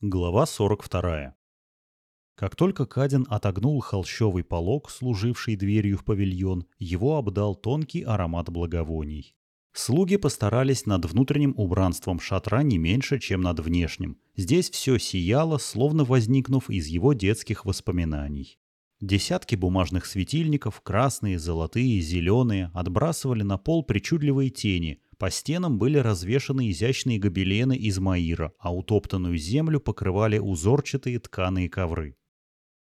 Глава 42. Как только Кадин отогнул холщовый полог, служивший дверью в павильон, его обдал тонкий аромат благовоний. Слуги постарались над внутренним убранством шатра не меньше, чем над внешним. Здесь все сияло, словно возникнув из его детских воспоминаний. Десятки бумажных светильников, красные, золотые, зеленые, отбрасывали на пол причудливые тени – по стенам были развешаны изящные гобелены из маира, а утоптанную землю покрывали узорчатые тканые ковры.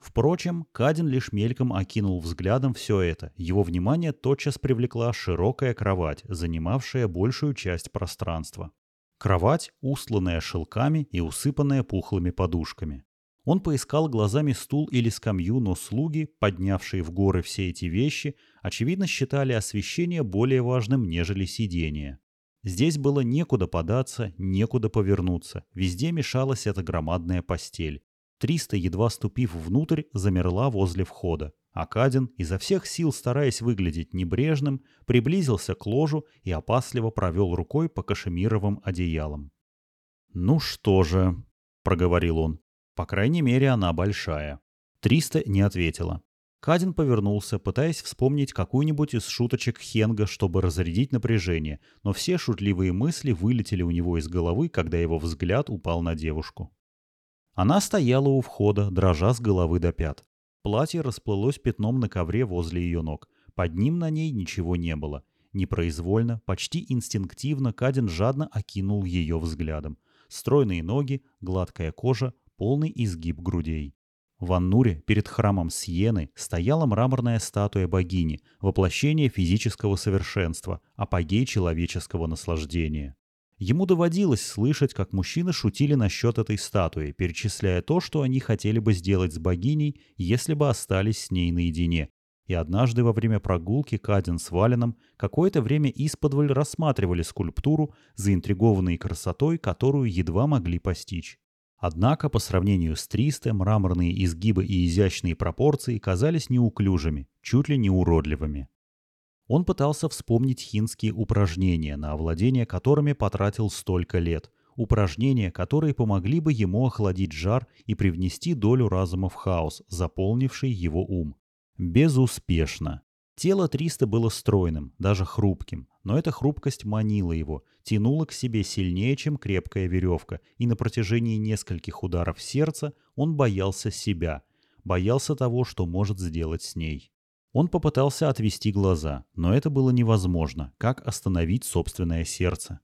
Впрочем, Кадин лишь мельком окинул взглядом все это. Его внимание тотчас привлекла широкая кровать, занимавшая большую часть пространства. Кровать, устланная шелками и усыпанная пухлыми подушками. Он поискал глазами стул или скамью, но слуги, поднявшие в горы все эти вещи, очевидно считали освещение более важным, нежели сидение. Здесь было некуда податься, некуда повернуться, везде мешалась эта громадная постель. Триста, едва ступив внутрь, замерла возле входа. Акадин, изо всех сил стараясь выглядеть небрежным, приблизился к ложу и опасливо провел рукой по кашемировым одеялам. «Ну что же», — проговорил он, по крайней мере, она большая. Триста не ответила. Кадин повернулся, пытаясь вспомнить какую-нибудь из шуточек Хенга, чтобы разрядить напряжение, но все шутливые мысли вылетели у него из головы, когда его взгляд упал на девушку. Она стояла у входа, дрожа с головы до пят. Платье расплылось пятном на ковре возле ее ног. Под ним на ней ничего не было. Непроизвольно, почти инстинктивно Кадин жадно окинул ее взглядом. Стройные ноги, гладкая кожа, полный изгиб грудей. В Аннуре перед храмом Сиены стояла мраморная статуя богини, воплощение физического совершенства, апогей человеческого наслаждения. Ему доводилось слышать, как мужчины шутили насчет этой статуи, перечисляя то, что они хотели бы сделать с богиней, если бы остались с ней наедине. И однажды во время прогулки Каден с Валином какое-то время исподволь рассматривали скульптуру, заинтригованные красотой, которую едва могли постичь. Однако по сравнению с 300 мраморные изгибы и изящные пропорции казались неуклюжими, чуть ли не уродливыми. Он пытался вспомнить хинские упражнения, на овладение которыми потратил столько лет, упражнения, которые помогли бы ему охладить жар и привнести долю разума в хаос, заполнивший его ум. Безуспешно. Тело Триста было стройным, даже хрупким, но эта хрупкость манила его, тянула к себе сильнее, чем крепкая веревка, и на протяжении нескольких ударов сердца он боялся себя, боялся того, что может сделать с ней. Он попытался отвести глаза, но это было невозможно, как остановить собственное сердце.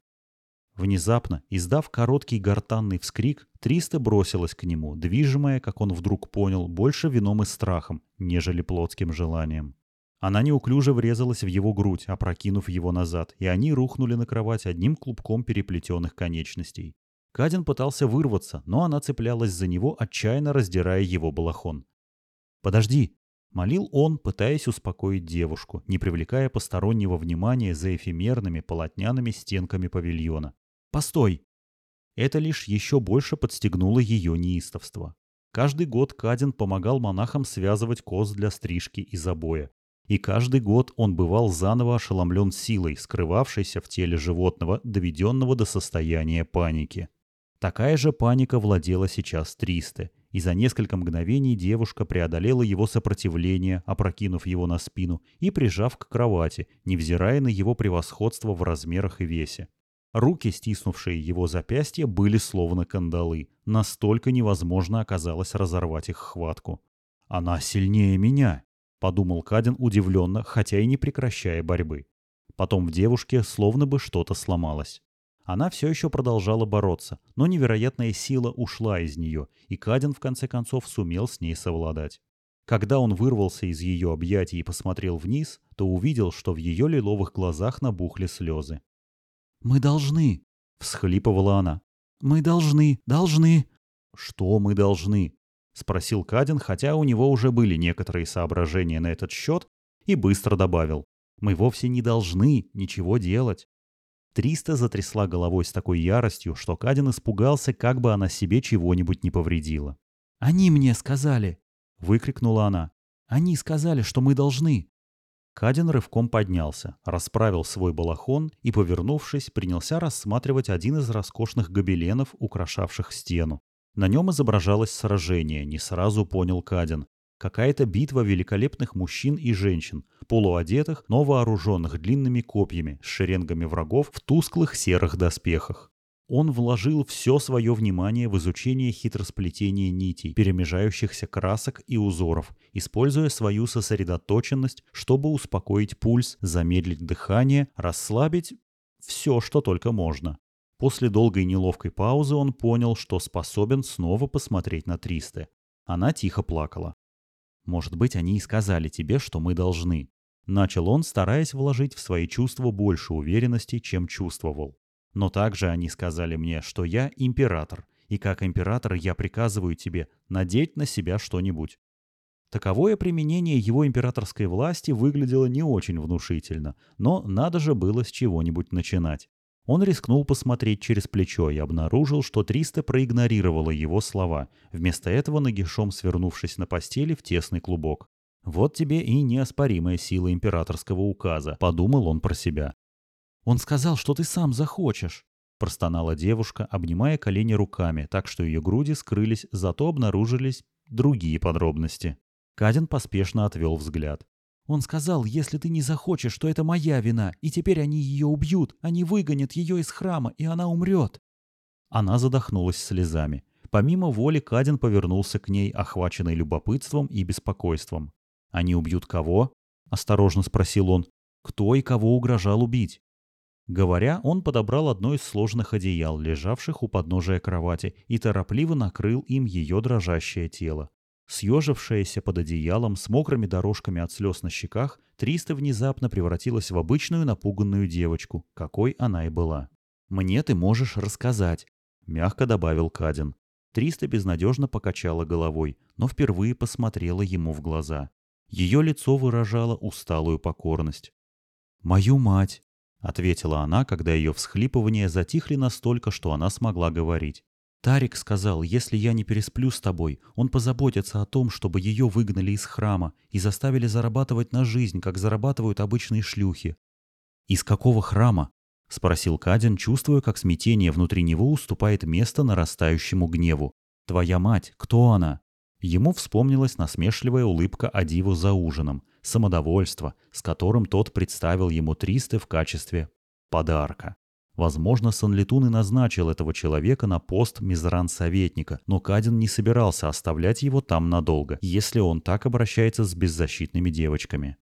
Внезапно, издав короткий гортанный вскрик, Триста бросилась к нему, движимая, как он вдруг понял, больше вином и страхом, нежели плотским желанием. Она неуклюже врезалась в его грудь, опрокинув его назад, и они рухнули на кровать одним клубком переплетенных конечностей. Кадин пытался вырваться, но она цеплялась за него, отчаянно раздирая его балахон. «Подожди!» — молил он, пытаясь успокоить девушку, не привлекая постороннего внимания за эфемерными полотняными стенками павильона. «Постой!» Это лишь еще больше подстегнуло ее неистовство. Каждый год Кадин помогал монахам связывать коз для стрижки и забоя, и каждый год он бывал заново ошеломлен силой, скрывавшейся в теле животного, доведенного до состояния паники. Такая же паника владела сейчас Тристе, и за несколько мгновений девушка преодолела его сопротивление, опрокинув его на спину и прижав к кровати, невзирая на его превосходство в размерах и весе. Руки, стиснувшие его запястья, были словно кандалы. Настолько невозможно оказалось разорвать их хватку. «Она сильнее меня», — подумал Кадин удивленно, хотя и не прекращая борьбы. Потом в девушке словно бы что-то сломалось. Она все еще продолжала бороться, но невероятная сила ушла из нее, и Кадин в конце концов сумел с ней совладать. Когда он вырвался из ее объятий и посмотрел вниз, то увидел, что в ее лиловых глазах набухли слезы. «Мы должны!» — всхлипывала она. «Мы должны, должны!» «Что мы должны?» — спросил Кадин, хотя у него уже были некоторые соображения на этот счет, и быстро добавил. «Мы вовсе не должны ничего делать». Триста затрясла головой с такой яростью, что Кадин испугался, как бы она себе чего-нибудь не повредила. «Они мне сказали!» — выкрикнула она. «Они сказали, что мы должны!» Кадин рывком поднялся, расправил свой балахон и, повернувшись, принялся рассматривать один из роскошных гобеленов, украшавших стену. На нем изображалось сражение, не сразу понял Кадин. Какая-то битва великолепных мужчин и женщин, полуодетых, но вооруженных длинными копьями с шеренгами врагов в тусклых серых доспехах. Он вложил все свое внимание в изучение хитросплетения нитей, перемежающихся красок и узоров, используя свою сосредоточенность, чтобы успокоить пульс, замедлить дыхание, расслабить все, что только можно. После долгой неловкой паузы он понял, что способен снова посмотреть на Тристе. Она тихо плакала. «Может быть, они и сказали тебе, что мы должны». Начал он, стараясь вложить в свои чувства больше уверенности, чем чувствовал. Но также они сказали мне, что я император, и как император я приказываю тебе надеть на себя что-нибудь. Таковое применение его императорской власти выглядело не очень внушительно, но надо же было с чего-нибудь начинать. Он рискнул посмотреть через плечо и обнаружил, что Триста проигнорировала его слова, вместо этого нагишом свернувшись на постели в тесный клубок. «Вот тебе и неоспоримая сила императорского указа», — подумал он про себя. «Он сказал, что ты сам захочешь», — простонала девушка, обнимая колени руками, так что ее груди скрылись, зато обнаружились другие подробности. Кадин поспешно отвел взгляд. «Он сказал, если ты не захочешь, то это моя вина, и теперь они ее убьют, они выгонят ее из храма, и она умрет». Она задохнулась слезами. Помимо воли Кадин повернулся к ней, охваченный любопытством и беспокойством. «Они убьют кого?» — осторожно спросил он. «Кто и кого угрожал убить?» Говоря, он подобрал одно из сложных одеял, лежавших у подножия кровати, и торопливо накрыл им ее дрожащее тело. Съежившаяся под одеялом с мокрыми дорожками от слез на щеках, Триста внезапно превратилась в обычную напуганную девочку, какой она и была. «Мне ты можешь рассказать», — мягко добавил Кадин. Триста безнадежно покачала головой, но впервые посмотрела ему в глаза. Ее лицо выражало усталую покорность. «Мою мать», — ответила она, когда ее всхлипывания затихли настолько, что она смогла говорить. «Тарик сказал, если я не пересплю с тобой, он позаботится о том, чтобы ее выгнали из храма и заставили зарабатывать на жизнь, как зарабатывают обычные шлюхи». «Из какого храма?» — спросил Кадин, чувствуя, как смятение внутри него уступает место нарастающему гневу. «Твоя мать, кто она?» Ему вспомнилась насмешливая улыбка Адиву за ужином, самодовольство, с которым тот представил ему Тристы в качестве подарка. Возможно, Санлитун и назначил этого человека на пост мизран-советника, но Кадин не собирался оставлять его там надолго, если он так обращается с беззащитными девочками.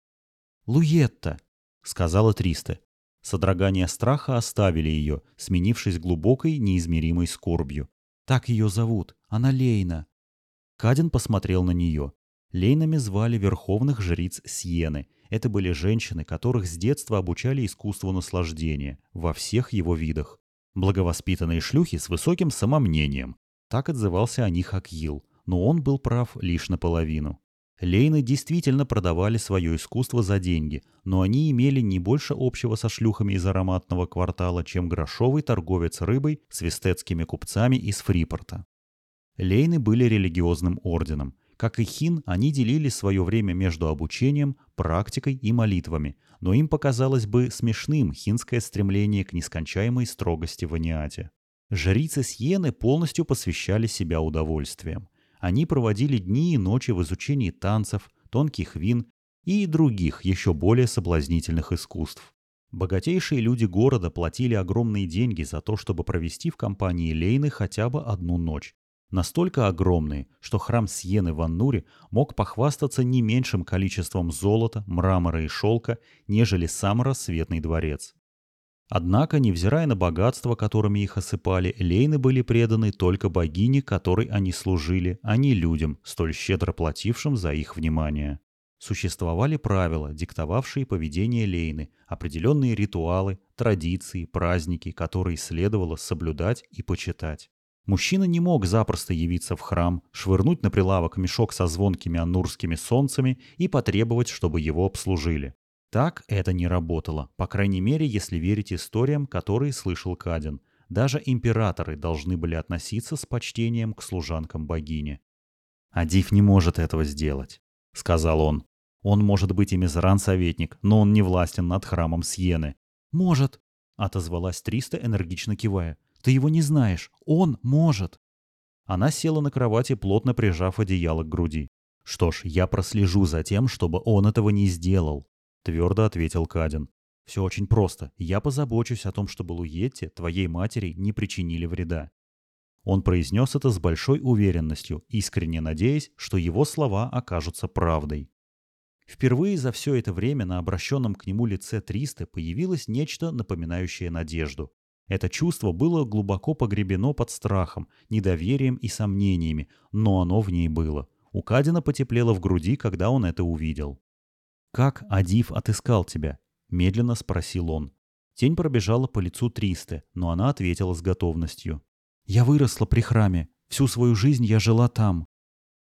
«Луетта!» — сказала Триста. Содрогания страха оставили ее, сменившись глубокой, неизмеримой скорбью. «Так ее зовут. Она Лейна». Кадин посмотрел на нее. Лейнами звали верховных жриц Сиены. Это были женщины, которых с детства обучали искусству наслаждения во всех его видах. Благовоспитанные шлюхи с высоким самомнением. Так отзывался о них Акил, но он был прав лишь наполовину. Лейны действительно продавали свое искусство за деньги, но они имели не больше общего со шлюхами из ароматного квартала, чем грошовый торговец рыбой с вестетскими купцами из Фрипорта. Лейны были религиозным орденом, как и хин, они делили свое время между обучением, практикой и молитвами, но им показалось бы смешным хинское стремление к нескончаемой строгости в аниате. Жрицы Сьены полностью посвящали себя удовольствиям. Они проводили дни и ночи в изучении танцев, тонких вин и других еще более соблазнительных искусств. Богатейшие люди города платили огромные деньги за то, чтобы провести в компании Лейны хотя бы одну ночь, настолько огромные, что храм Сьены в Аннуре мог похвастаться не меньшим количеством золота, мрамора и шелка, нежели сам рассветный дворец. Однако, невзирая на богатство, которыми их осыпали, лейны были преданы только богине, которой они служили, а не людям, столь щедро платившим за их внимание. Существовали правила, диктовавшие поведение лейны, определенные ритуалы, традиции, праздники, которые следовало соблюдать и почитать. Мужчина не мог запросто явиться в храм, швырнуть на прилавок мешок со звонкими аннурскими солнцами и потребовать, чтобы его обслужили. Так это не работало, по крайней мере, если верить историям, которые слышал Кадин. Даже императоры должны были относиться с почтением к служанкам богини. «Адив не может этого сделать», — сказал он. «Он может быть и мизран-советник, но он не властен над храмом Сьены». «Может», — отозвалась Триста, энергично кивая. Ты его не знаешь. Он может. Она села на кровати, плотно прижав одеяло к груди. «Что ж, я прослежу за тем, чтобы он этого не сделал», — твердо ответил Кадин. «Все очень просто. Я позабочусь о том, чтобы Луетте, твоей матери, не причинили вреда». Он произнес это с большой уверенностью, искренне надеясь, что его слова окажутся правдой. Впервые за все это время на обращенном к нему лице Триста появилось нечто, напоминающее надежду. Это чувство было глубоко погребено под страхом, недоверием и сомнениями, но оно в ней было. У Кадина потеплело в груди, когда он это увидел. «Как Адив отыскал тебя?» – медленно спросил он. Тень пробежала по лицу Тристы, но она ответила с готовностью. «Я выросла при храме. Всю свою жизнь я жила там».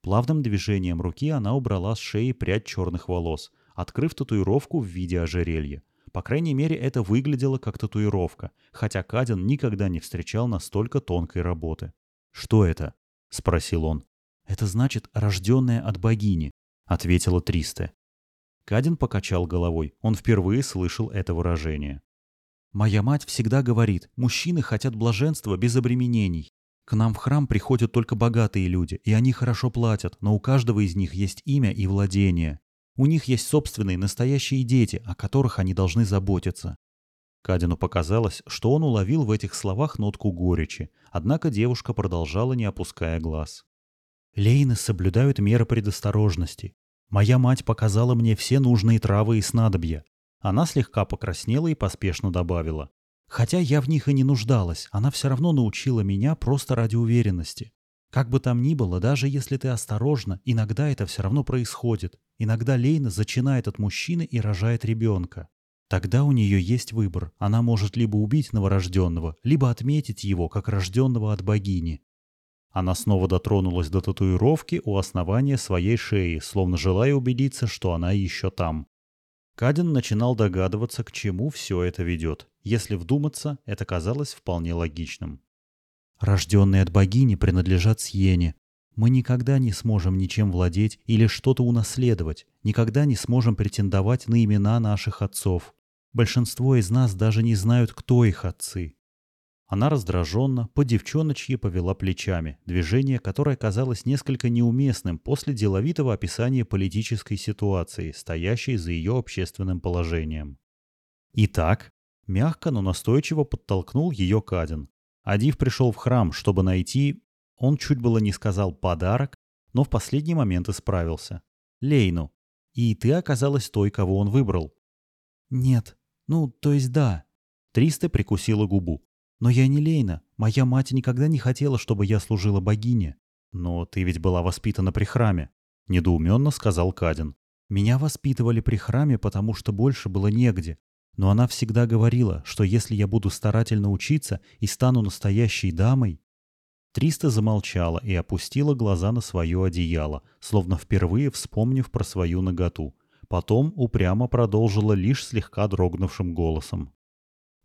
Плавным движением руки она убрала с шеи прядь черных волос, открыв татуировку в виде ожерелья. По крайней мере, это выглядело как татуировка, хотя Кадин никогда не встречал настолько тонкой работы. «Что это?» — спросил он. «Это значит «рожденная от богини», — ответила Тристе. Кадин покачал головой. Он впервые слышал это выражение. «Моя мать всегда говорит, мужчины хотят блаженства без обременений. К нам в храм приходят только богатые люди, и они хорошо платят, но у каждого из них есть имя и владение. У них есть собственные настоящие дети, о которых они должны заботиться. Кадину показалось, что он уловил в этих словах нотку горечи, однако девушка продолжала, не опуская глаз. «Лейны соблюдают меры предосторожности. Моя мать показала мне все нужные травы и снадобья». Она слегка покраснела и поспешно добавила. «Хотя я в них и не нуждалась, она все равно научила меня просто ради уверенности. Как бы там ни было, даже если ты осторожна, иногда это все равно происходит. Иногда Лейна зачинает от мужчины и рожает ребенка. Тогда у нее есть выбор. Она может либо убить новорожденного, либо отметить его как рожденного от богини. Она снова дотронулась до татуировки у основания своей шеи, словно желая убедиться, что она еще там. Кадин начинал догадываться, к чему все это ведет. Если вдуматься, это казалось вполне логичным. Рожденные от богини принадлежат Сьене. Мы никогда не сможем ничем владеть или что-то унаследовать, никогда не сможем претендовать на имена наших отцов. Большинство из нас даже не знают, кто их отцы. Она раздраженно, по девчоночьи повела плечами, движение, которое казалось несколько неуместным после деловитого описания политической ситуации, стоящей за ее общественным положением. Итак, мягко, но настойчиво подтолкнул ее Кадин. Адив пришел в храм, чтобы найти... Он чуть было не сказал «подарок», но в последний момент исправился. Лейну. И ты оказалась той, кого он выбрал. Нет. Ну, то есть да. Триста прикусила губу. Но я не Лейна. Моя мать никогда не хотела, чтобы я служила богине. Но ты ведь была воспитана при храме. Недоуменно сказал Кадин. Меня воспитывали при храме, потому что больше было негде. Но она всегда говорила, что если я буду старательно учиться и стану настоящей дамой... Триста замолчала и опустила глаза на свое одеяло, словно впервые вспомнив про свою наготу. Потом упрямо продолжила лишь слегка дрогнувшим голосом.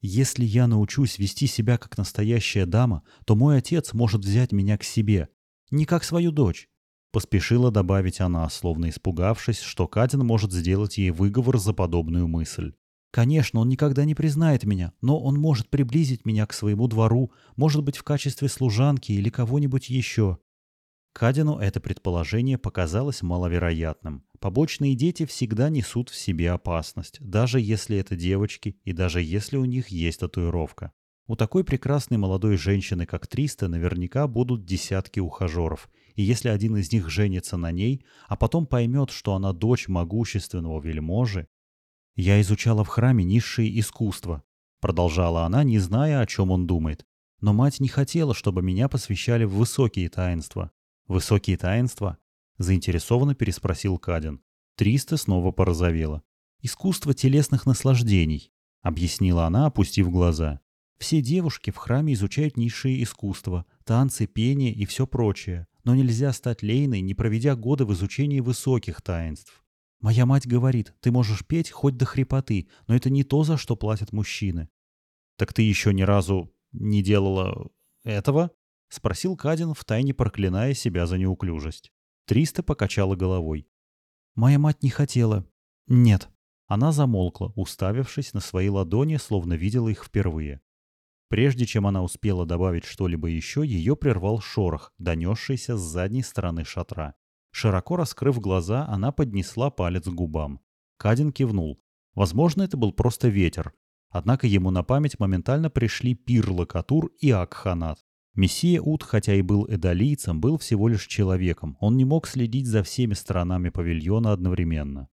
«Если я научусь вести себя как настоящая дама, то мой отец может взять меня к себе. Не как свою дочь, Поспешила добавить она, словно испугавшись, что Катин может сделать ей выговор за подобную мысль. Конечно, он никогда не признает меня, но он может приблизить меня к своему двору, может быть, в качестве служанки или кого-нибудь еще. Кадину это предположение показалось маловероятным. Побочные дети всегда несут в себе опасность, даже если это девочки и даже если у них есть татуировка. У такой прекрасной молодой женщины, как Триста, наверняка будут десятки ухажеров, и если один из них женится на ней, а потом поймет, что она дочь могущественного вельможи, «Я изучала в храме низшие искусства», — продолжала она, не зная, о чем он думает. «Но мать не хотела, чтобы меня посвящали в высокие таинства». «Высокие таинства?» — заинтересованно переспросил Кадин. Триста снова порозовела. «Искусство телесных наслаждений», — объяснила она, опустив глаза. «Все девушки в храме изучают низшие искусства, танцы, пение и все прочее, но нельзя стать лейной, не проведя годы в изучении высоких таинств. Моя мать говорит, ты можешь петь хоть до хрипоты, но это не то, за что платят мужчины. Так ты еще ни разу не делала этого? Спросил Кадин, втайне проклиная себя за неуклюжесть. Триста покачала головой. Моя мать не хотела. Нет. Она замолкла, уставившись на свои ладони, словно видела их впервые. Прежде чем она успела добавить что-либо еще, ее прервал шорох, донесшийся с задней стороны шатра. Широко раскрыв глаза, она поднесла палец к губам. Кадин кивнул. Возможно, это был просто ветер. Однако ему на память моментально пришли Пир Лакатур и Акханат. Мессия Ут, хотя и был эдолийцем, был всего лишь человеком. Он не мог следить за всеми сторонами павильона одновременно.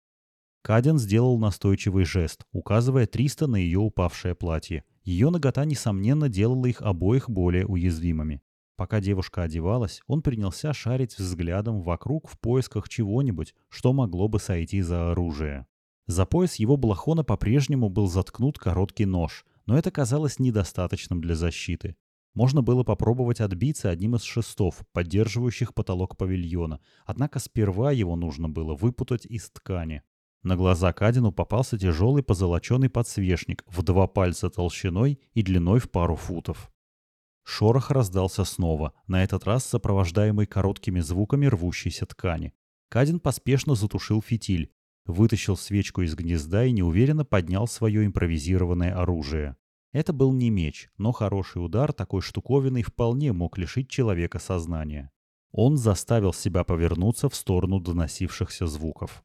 Каден сделал настойчивый жест, указывая 300 на ее упавшее платье. Ее нагота, несомненно, делала их обоих более уязвимыми. Пока девушка одевалась, он принялся шарить взглядом вокруг в поисках чего-нибудь, что могло бы сойти за оружие. За пояс его балахона по-прежнему был заткнут короткий нож, но это казалось недостаточным для защиты. Можно было попробовать отбиться одним из шестов, поддерживающих потолок павильона, однако сперва его нужно было выпутать из ткани. На глаза Кадину попался тяжелый позолоченный подсвечник в два пальца толщиной и длиной в пару футов. Шорох раздался снова, на этот раз сопровождаемый короткими звуками рвущейся ткани. Кадин поспешно затушил фитиль, вытащил свечку из гнезда и неуверенно поднял свое импровизированное оружие. Это был не меч, но хороший удар такой штуковиной вполне мог лишить человека сознания. Он заставил себя повернуться в сторону доносившихся звуков.